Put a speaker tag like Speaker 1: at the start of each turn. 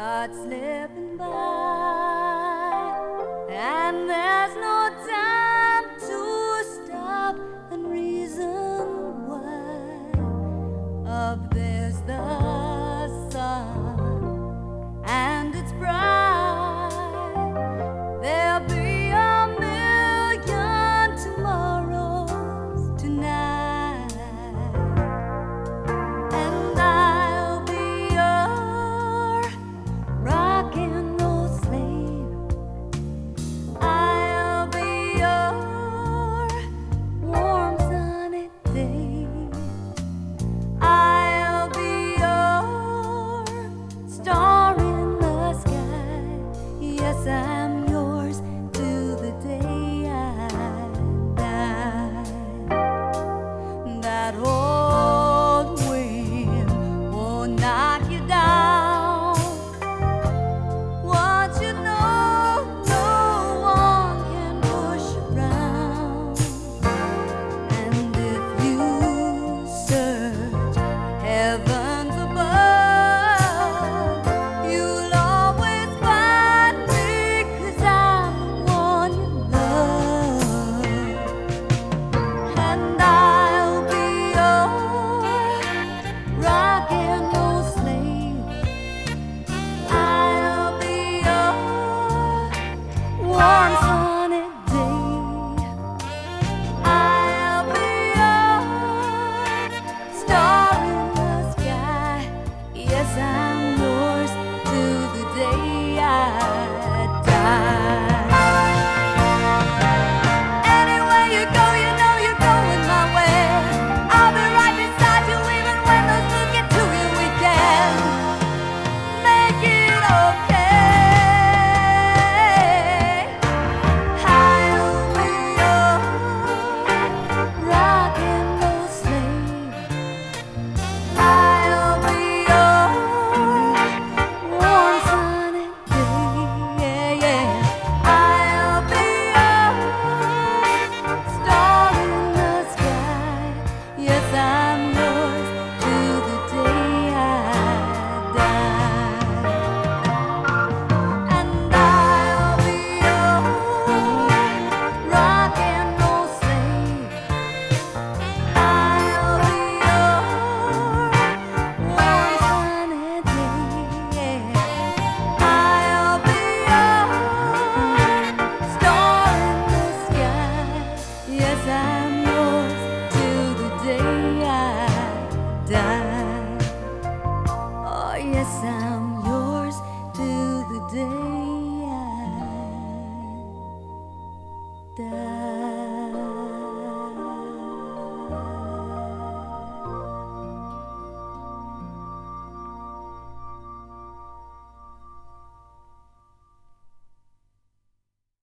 Speaker 1: start slipping by, and then.